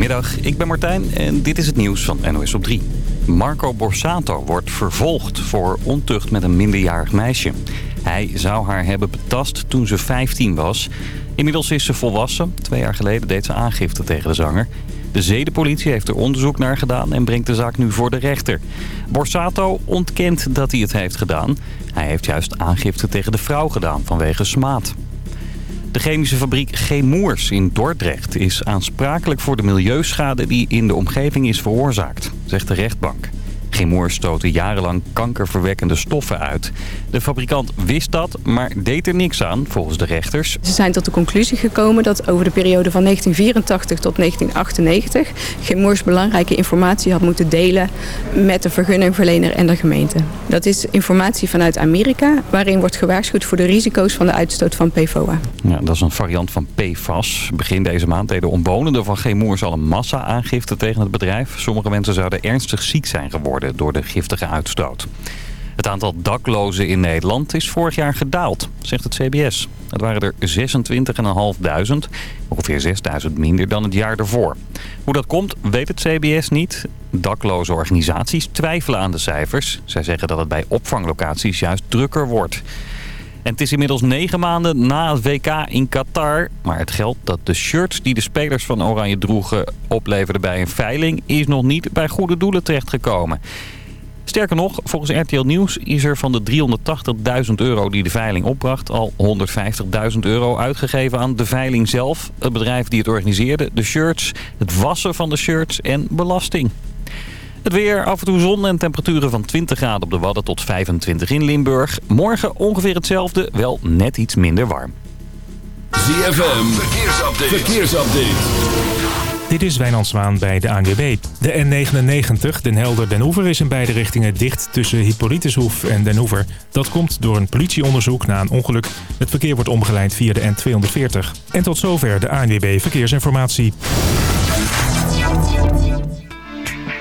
Goedemiddag, ik ben Martijn en dit is het nieuws van NOS op 3. Marco Borsato wordt vervolgd voor ontucht met een minderjarig meisje. Hij zou haar hebben betast toen ze 15 was. Inmiddels is ze volwassen. Twee jaar geleden deed ze aangifte tegen de zanger. De zedenpolitie heeft er onderzoek naar gedaan en brengt de zaak nu voor de rechter. Borsato ontkent dat hij het heeft gedaan. Hij heeft juist aangifte tegen de vrouw gedaan vanwege smaad. De chemische fabriek Chemours in Dordrecht is aansprakelijk voor de milieuschade die in de omgeving is veroorzaakt, zegt de rechtbank. Chemours stoten jarenlang kankerverwekkende stoffen uit. De fabrikant wist dat, maar deed er niks aan, volgens de rechters. Ze zijn tot de conclusie gekomen dat over de periode van 1984 tot 1998... Chemours belangrijke informatie had moeten delen met de vergunningverlener en de gemeente. Dat is informatie vanuit Amerika, waarin wordt gewaarschuwd voor de risico's van de uitstoot van PFOA. Ja, dat is een variant van PFAS. Begin deze maand deden omwonenden van Chemours al een massa-aangifte tegen het bedrijf. Sommige mensen zouden ernstig ziek zijn geworden door de giftige uitstoot. Het aantal daklozen in Nederland is vorig jaar gedaald, zegt het CBS. Het waren er 26.500, ongeveer 6.000 minder dan het jaar ervoor. Hoe dat komt, weet het CBS niet. Dakloze organisaties twijfelen aan de cijfers. Zij zeggen dat het bij opvanglocaties juist drukker wordt. En het is inmiddels negen maanden na het WK in Qatar. Maar het geld dat de shirts die de spelers van Oranje droegen opleverden bij een veiling... is nog niet bij goede doelen terechtgekomen. Sterker nog, volgens RTL Nieuws is er van de 380.000 euro die de veiling opbracht... al 150.000 euro uitgegeven aan de veiling zelf. Het bedrijf die het organiseerde, de shirts, het wassen van de shirts en belasting. Het weer, af en toe zon en temperaturen van 20 graden op de Wadden tot 25 in Limburg. Morgen ongeveer hetzelfde, wel net iets minder warm. ZFM, verkeersupdate. verkeersupdate. Dit is Wijnand Zwaan bij de ANWB. De N99, Den Helder-Den Oever, is in beide richtingen dicht tussen Hippolytushoef en Den Oever. Dat komt door een politieonderzoek na een ongeluk. Het verkeer wordt omgeleid via de N240. En tot zover de ANWB Verkeersinformatie.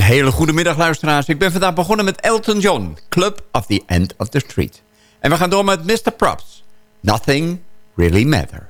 Een hele goede middag luisteraars. Ik ben vandaag begonnen met Elton John, Club of the End of the Street. En we gaan door met Mr. Props, Nothing Really Matter.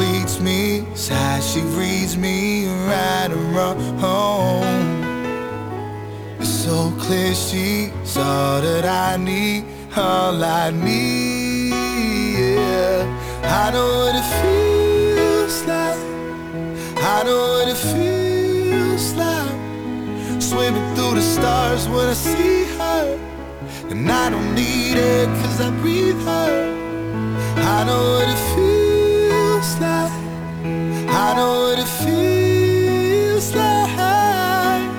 completes me, how she reads me right and wrong. It's so clear she's all that I need, all I need. Yeah. I know what it feels like. I know what it feels like. Swimming through the stars when I see her. And I don't need it cause I breathe her. I know what it feels like. I know what it feels like.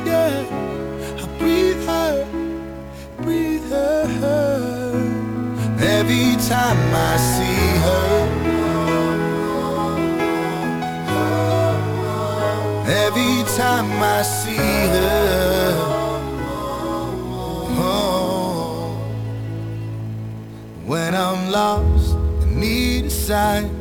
Yeah, I breathe her, breathe her. Every time I see her. Every time I see her. Oh, when I'm lost and need a sign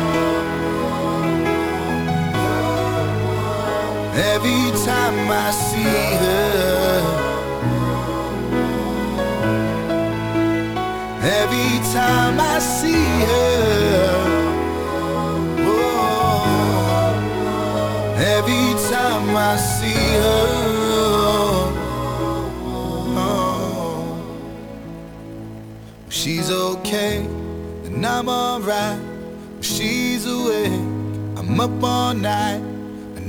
Every time I see her. Every time I see her. Oh, Every time I see her. Oh, She's okay and I'm alright. She's awake. I'm up all night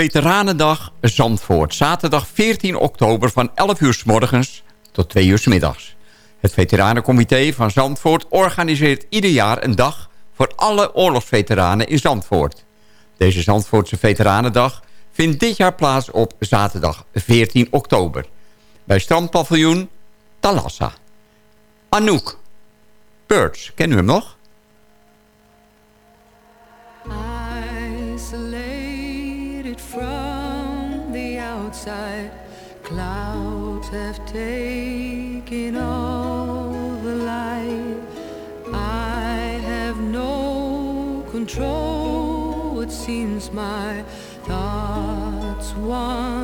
Veteranendag Zandvoort. Zaterdag 14 oktober van 11 uur s morgens tot 2 uur s middags. Het Veteranencomité van Zandvoort organiseert ieder jaar een dag... voor alle oorlogsveteranen in Zandvoort. Deze Zandvoortse Veteranendag vindt dit jaar plaats op zaterdag 14 oktober. Bij strandpaviljoen Talassa. Anouk. Birds, kennen u hem nog? Control It seems my thoughts wander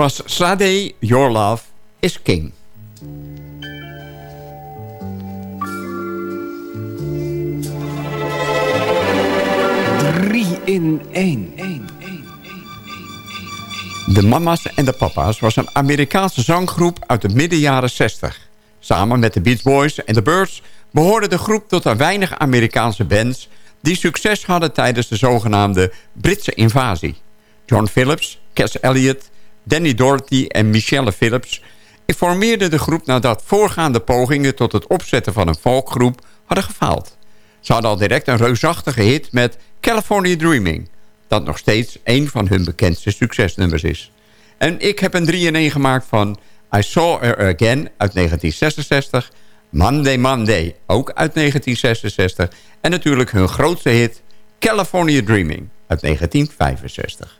was Sade, Your Love is King. Drie in één. De Mama's en de Papa's was een Amerikaanse zanggroep uit de midden jaren 60. Samen met de Beach Boys en de Birds behoorde de groep tot een weinig Amerikaanse bands... die succes hadden tijdens de zogenaamde Britse invasie. John Phillips, Cass Elliot, Danny Doherty en Michelle Phillips... informeerden de groep nadat voorgaande pogingen... tot het opzetten van een folkgroep hadden gefaald. Ze hadden al direct een reusachtige hit met California Dreaming... dat nog steeds een van hun bekendste succesnummers is. En ik heb een 3 in 1 gemaakt van I Saw Her Again uit 1966... Monday Monday, ook uit 1966... en natuurlijk hun grootste hit California Dreaming uit 1965.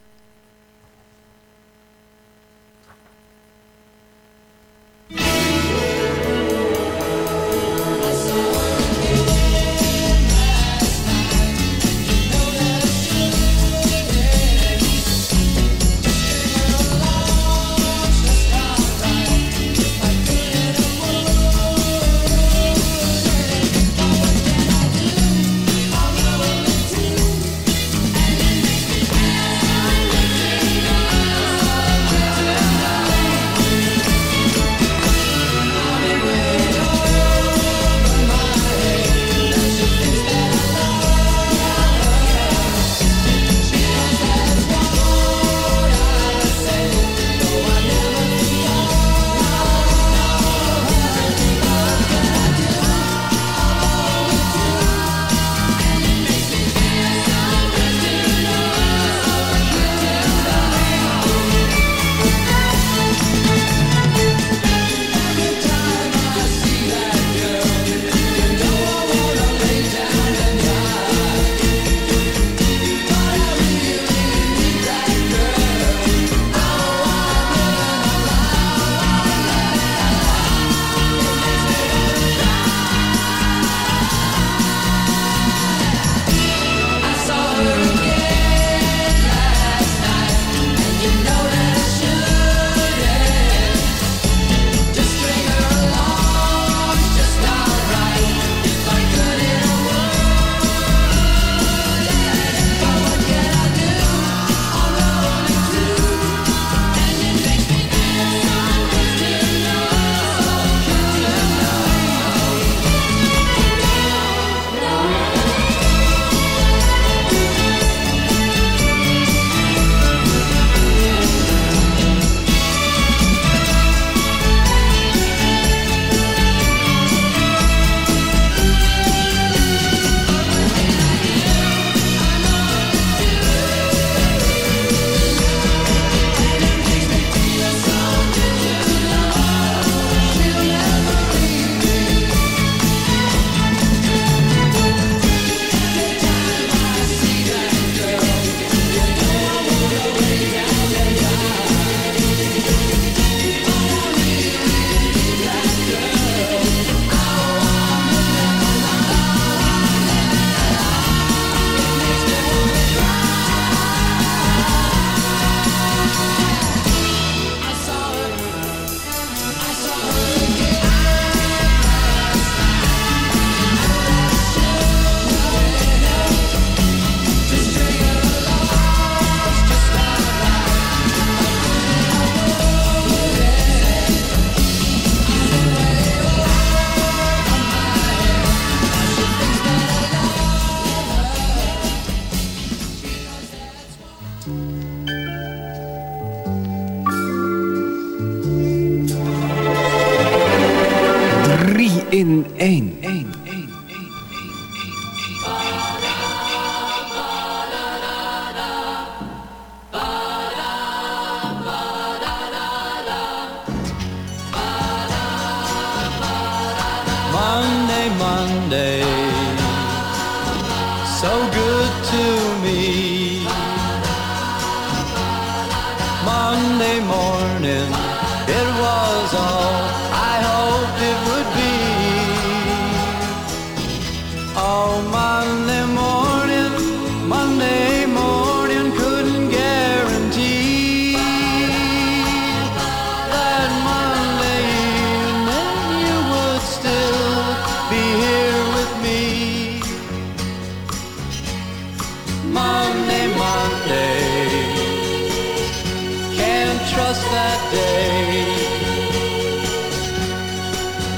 Monday.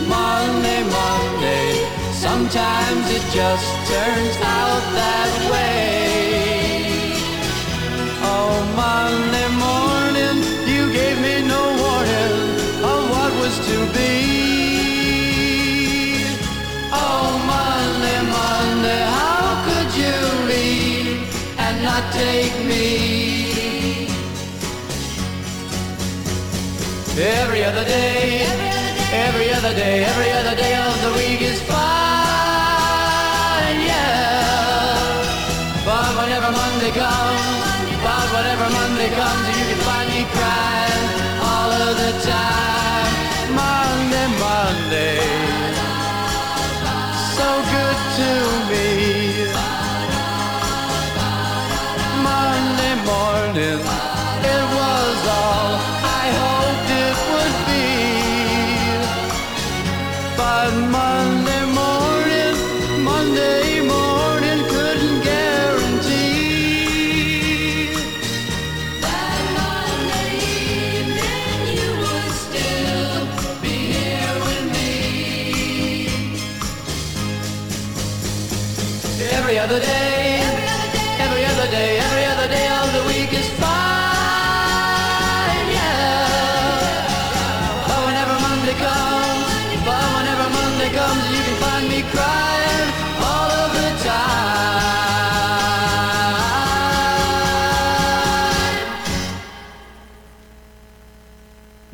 Monday, Monday. Sometimes it just turns out day, every other day, every other day, every other day.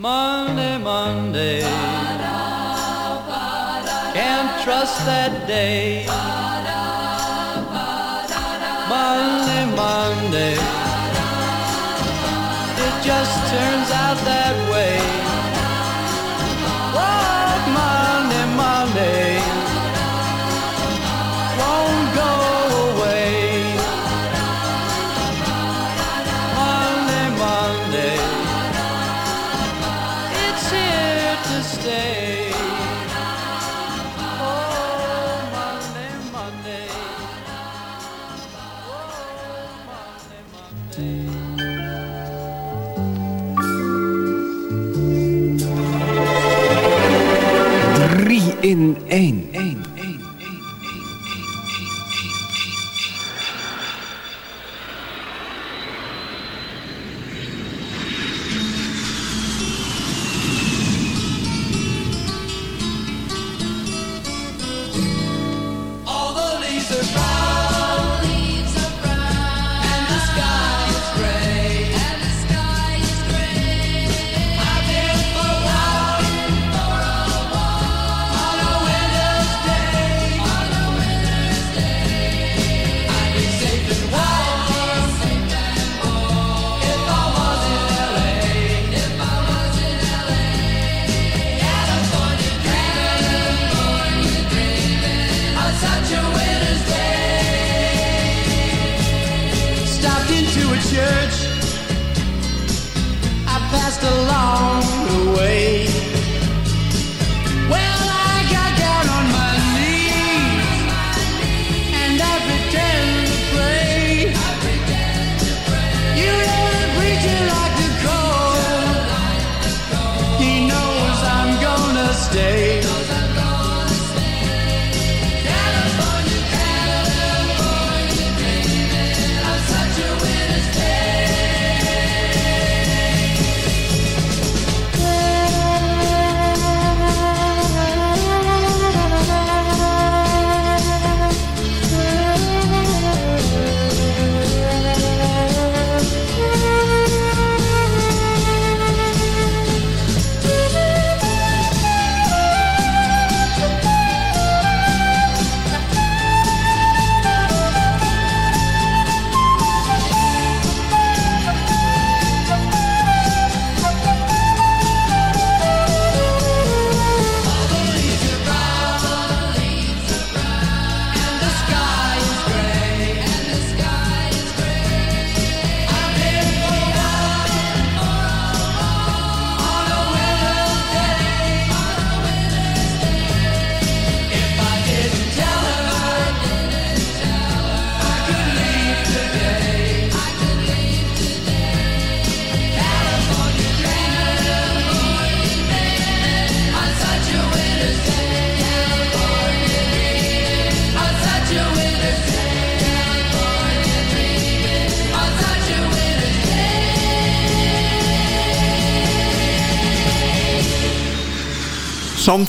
Monday, Monday. Can't trust that day. Monday, Monday. It just turns. in één.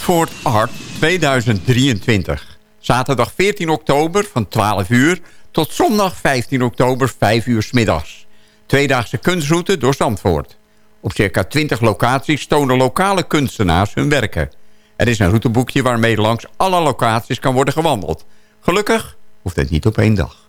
Zandvoort Art 2023. Zaterdag 14 oktober van 12 uur tot zondag 15 oktober 5 uur 's middags. Tweedaagse kunstroute door Zandvoort. Op circa 20 locaties tonen lokale kunstenaars hun werken. Er is een routeboekje waarmee langs alle locaties kan worden gewandeld. Gelukkig hoeft het niet op één dag.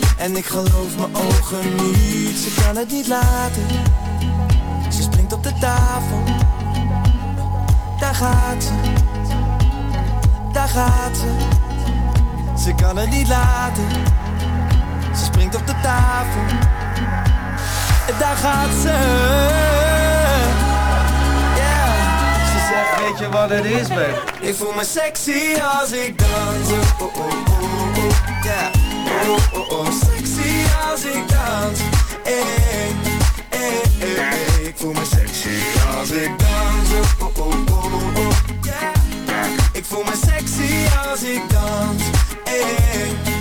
En ik geloof mijn ogen niet. Ze kan het niet laten. Ze springt op de tafel. Daar gaat ze. Daar gaat ze. Ze kan het niet laten. Ze springt op de tafel. Daar gaat ze. Yeah. Ze zegt, weet je wat het is, babe? Ik voel me sexy als ik dans. Oh, oh, oh, oh. Yeah. Oh, oh. Sexy als ik dans. Hey, hey, hey. Ik voel me sexy als ik dans. Oh, oh, oh, oh, oh. Yeah. Ik voel me sexy als ik dans. Hey, hey.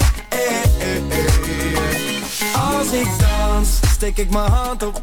Als ik dans, steek ik mijn hand op.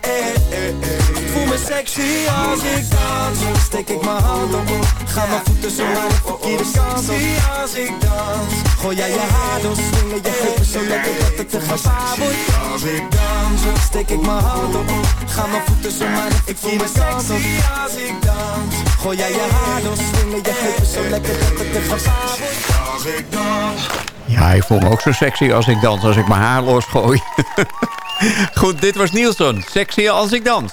Ik voel me sexy als ik dans. Steek ik mijn hand op. Ga mijn voeten zo naar de verkeerde kant op. als ik dans. Gooi jij je haar door, swingen je heupen zo lekker dat het te gevaar wordt. Als ik dans, steek ik mijn hand op. Ga mijn voeten zo naar de verkeerde kant op. als ik dans. Gooi jij je haar door, swingen je heupen zo lekker dat het te gevaar wordt. Als ik dans. Ja, ik voel me ook zo sexy als ik dans, als ik mijn haar losgooi. Goed, dit was Nielsen. Sexy als ik dans.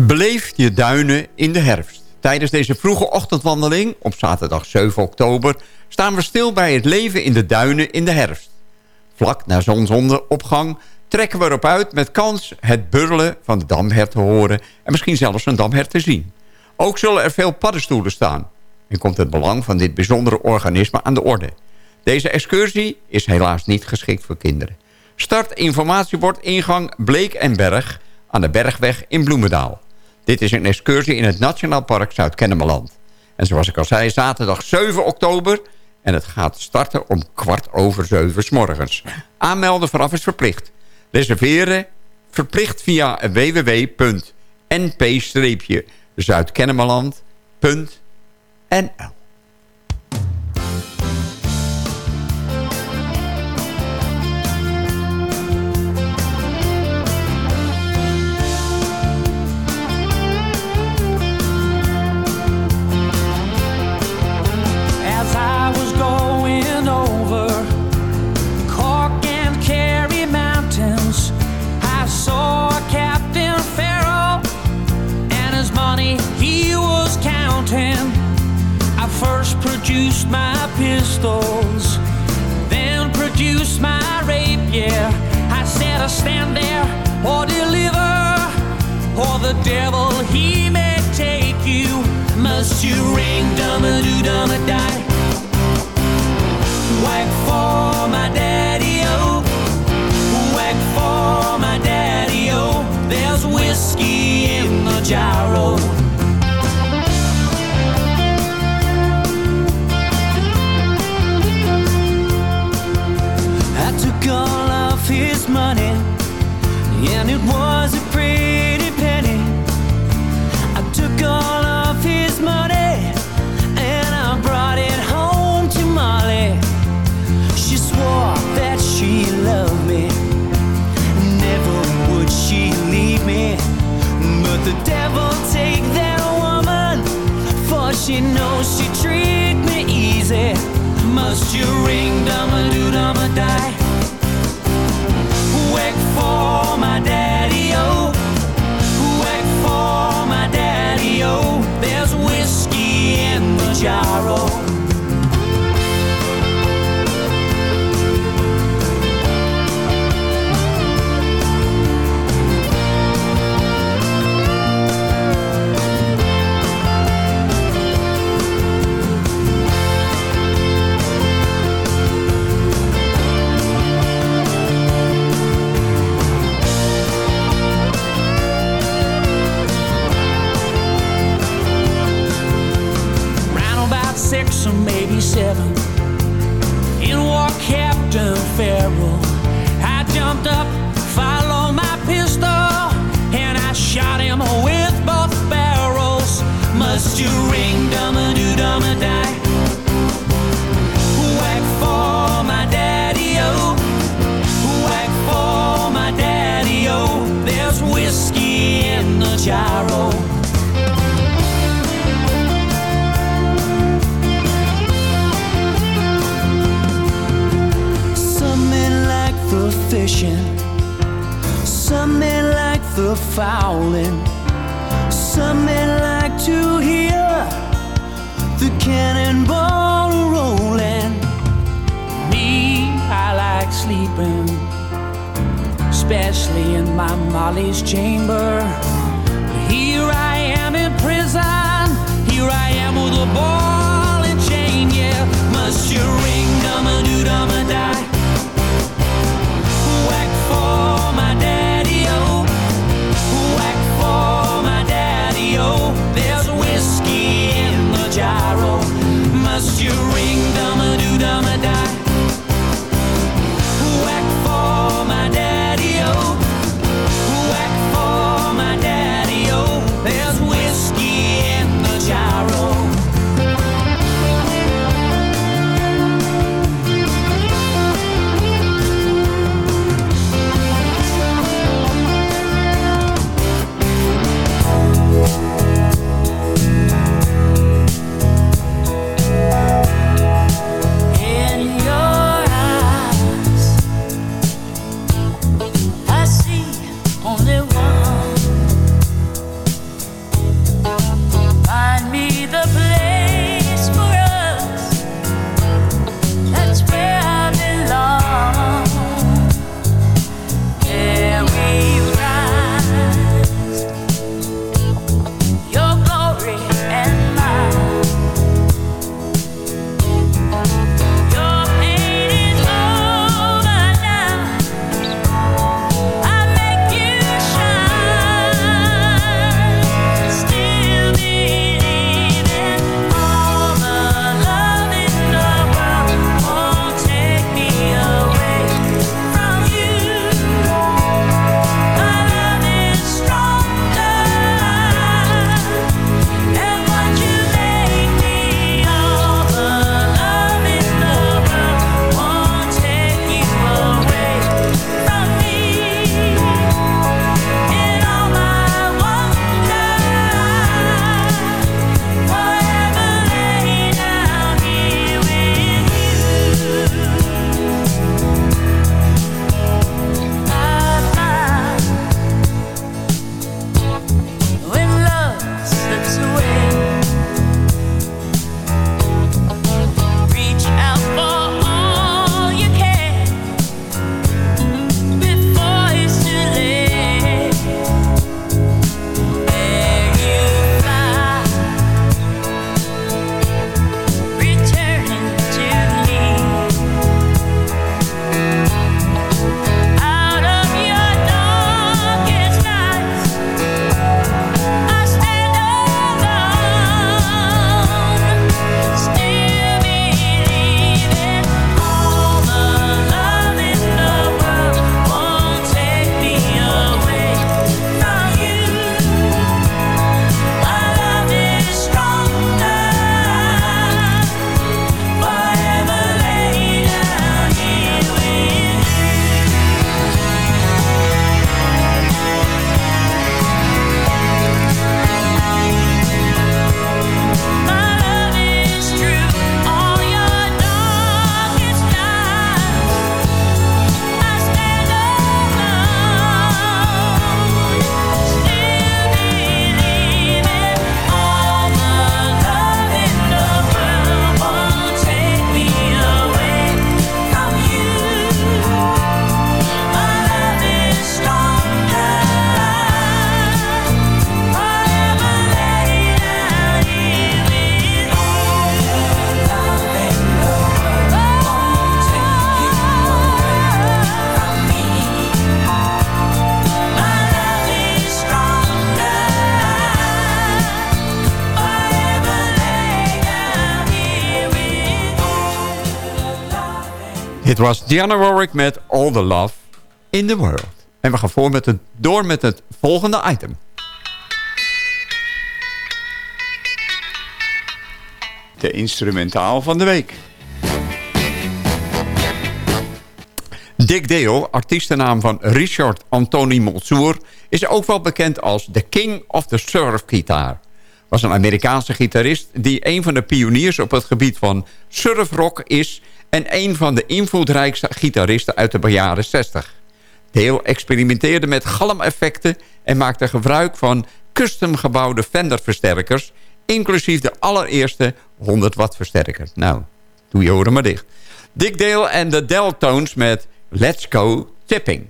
Beleef je duinen in de herfst. Tijdens deze vroege ochtendwandeling op zaterdag 7 oktober... staan we stil bij het leven in de duinen in de herfst. Vlak na zonsonderopgang trekken we erop uit met kans het burlen van de damhert te horen... en misschien zelfs een damhert te zien. Ook zullen er veel paddenstoelen staan. En komt het belang van dit bijzondere organisme aan de orde. Deze excursie is helaas niet geschikt voor kinderen. Start informatiebord ingang Bleek en Berg aan de Bergweg in Bloemendaal. Dit is een excursie in het Nationaal Park Zuid-Kennemerland. En zoals ik al zei, zaterdag 7 oktober... en het gaat starten om kwart over zeven 's morgens. Aanmelden vooraf is verplicht. Reserveren verplicht via www.np-zuidkennemerland.nl produced my pistols, then produced my rapier. I said, I stand there or deliver, or the devil he may take you. Must you ring dum a doo dum a die? Whack for my daddy o, whack for my daddy o. There's whiskey in the gyro. Fishing, some men like the fowling, some men like to hear the cannonball rolling. Me, I like sleeping, especially in my Molly's chamber. But here I am in prison, here I am with a ball and chain, yeah. Must you ring, dum a doo dum a die? You Het was Diana Warwick met All the Love in the World. En we gaan voor met het, door met het volgende item. De instrumentaal van de week. Dick Dale, artiestennaam van Richard Anthony Monsour... is ook wel bekend als The King of the Surf Guitar. Was een Amerikaanse gitarist die een van de pioniers op het gebied van surfrock is... en een van de invloedrijkste gitaristen uit de jaren 60. Dale experimenteerde met galmeffecten en maakte gebruik van custom gebouwde Fender versterkers... inclusief de allereerste 100 watt versterker. Nou, doe je oren maar dicht. Dick Dale en de Deltones met Let's Go Tipping.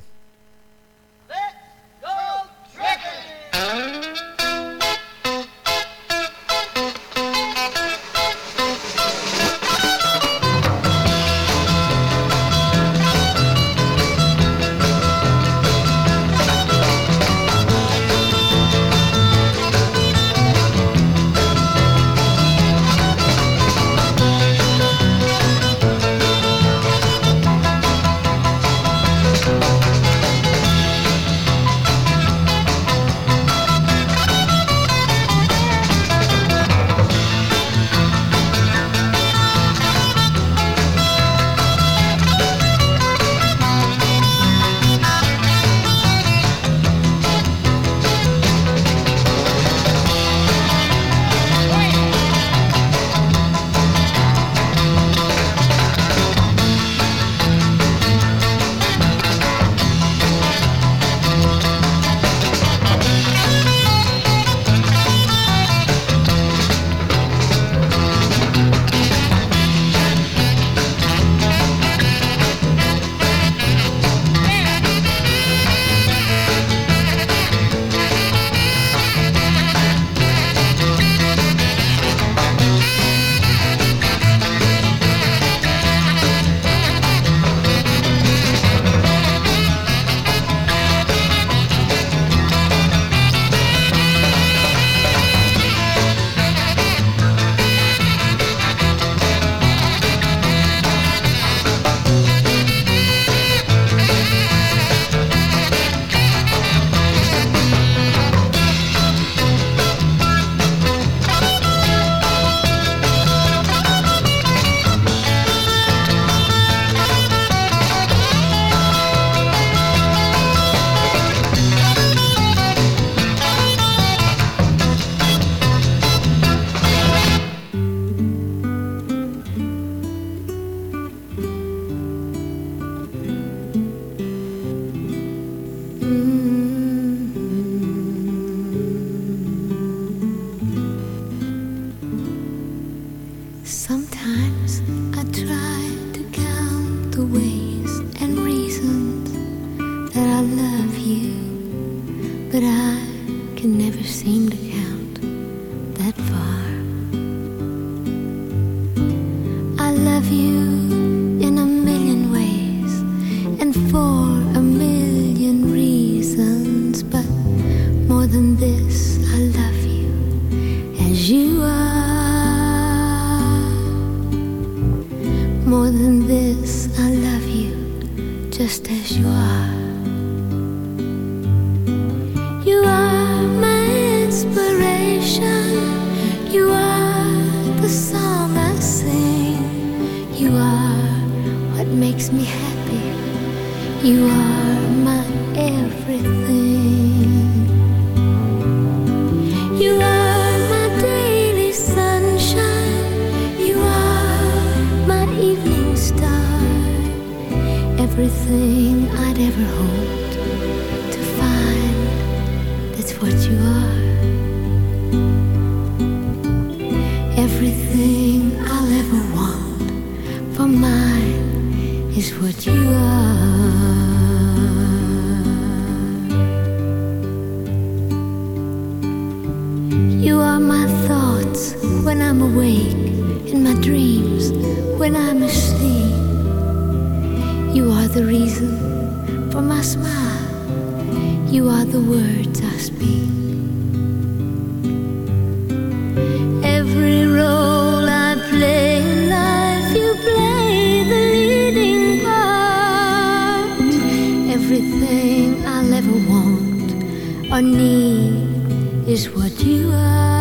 Need is what you are.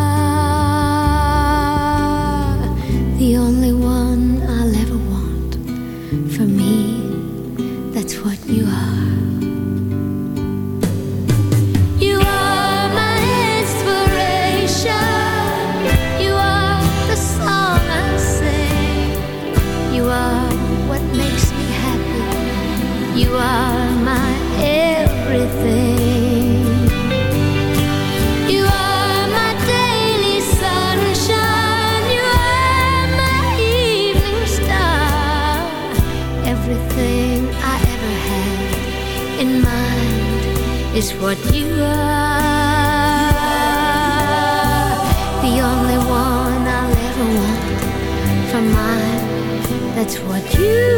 Is what you are. The only one I'll ever want for mine. That's what you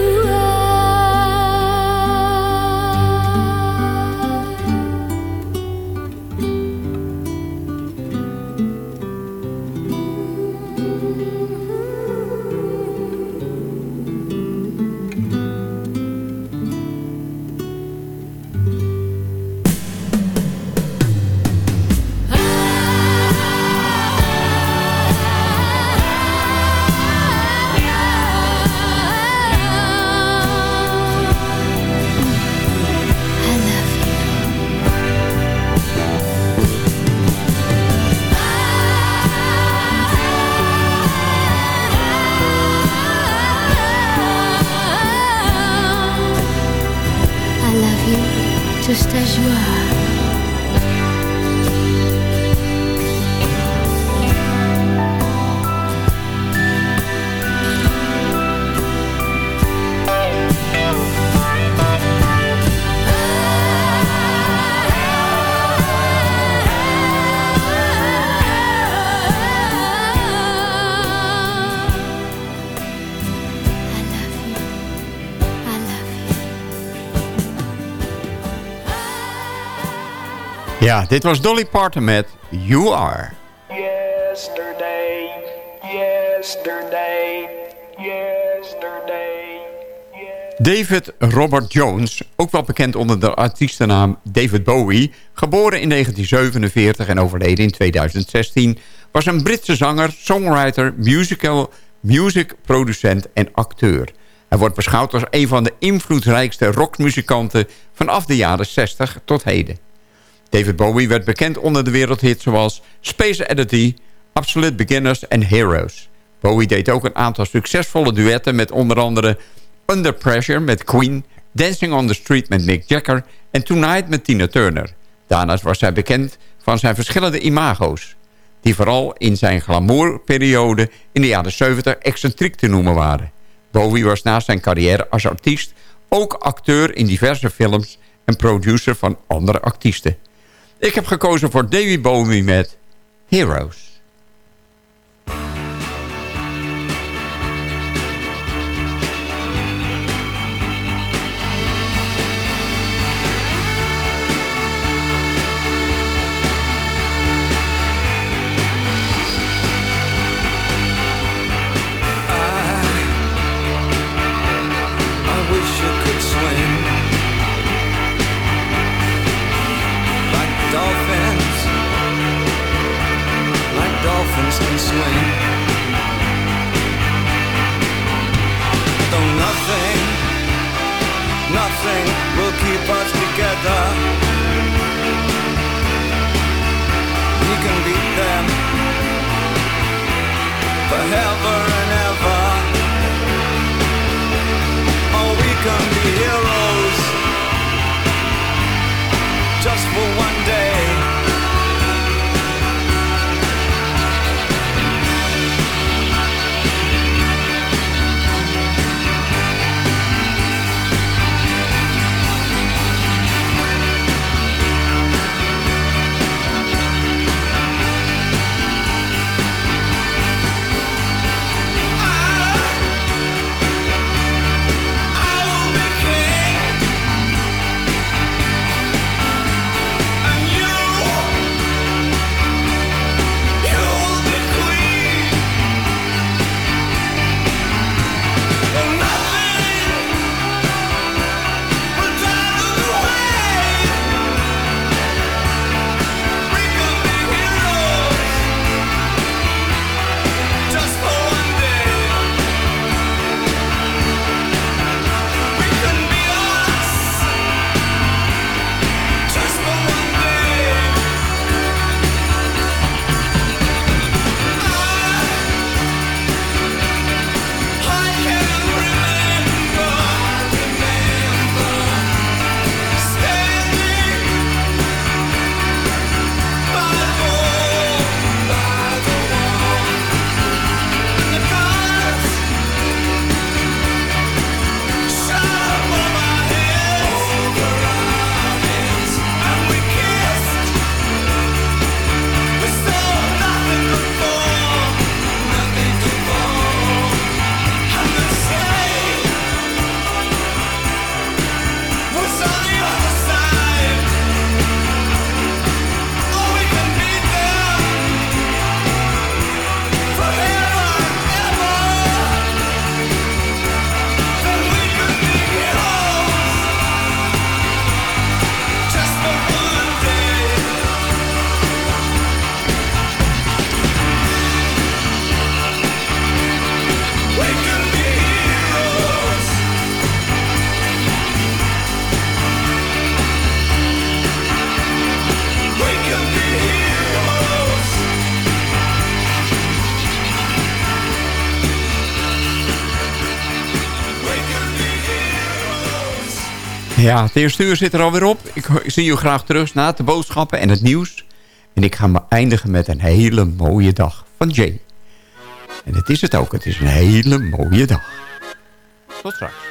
Ja, dit was Dolly Parton met You Are. Yesterday, yesterday, yesterday. David Robert Jones, ook wel bekend onder de artiestennaam David Bowie... geboren in 1947 en overleden in 2016... was een Britse zanger, songwriter, musical, musicproducent en acteur. Hij wordt beschouwd als een van de invloedrijkste rockmuzikanten... vanaf de jaren 60 tot heden. David Bowie werd bekend onder de wereldhits zoals Space Oddity, Absolute Beginners en Heroes. Bowie deed ook een aantal succesvolle duetten met onder andere Under Pressure met Queen, Dancing on the Street met Mick Jagger en Tonight met Tina Turner. Daarnaast was hij bekend van zijn verschillende imago's, die vooral in zijn glamourperiode in de jaren 70 excentriek te noemen waren. Bowie was naast zijn carrière als artiest ook acteur in diverse films en producer van andere artiesten. Ik heb gekozen voor David Bowie met Heroes. Ja, het eerste uur zit er alweer op. Ik, ik zie u graag terug na de boodschappen en het nieuws. En ik ga me eindigen met een hele mooie dag van Jay. En het is het ook. Het is een hele mooie dag. Tot straks.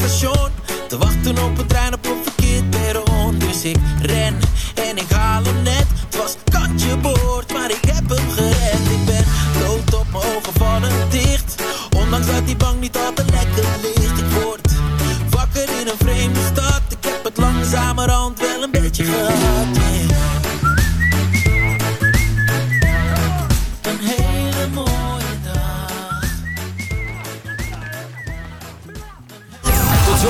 Te wachten op een trein op een verkeerd perron. Dus ik ren en ik haal hem net. Het was kantje boord, maar ik heb hem gered. Ik ben dood op mijn ogen vallen dicht. Ondanks dat die bank niet altijd lekker ligt. Ik word wakker in een vreemde stad. Ik heb het langzamerhand wel een beetje gehad.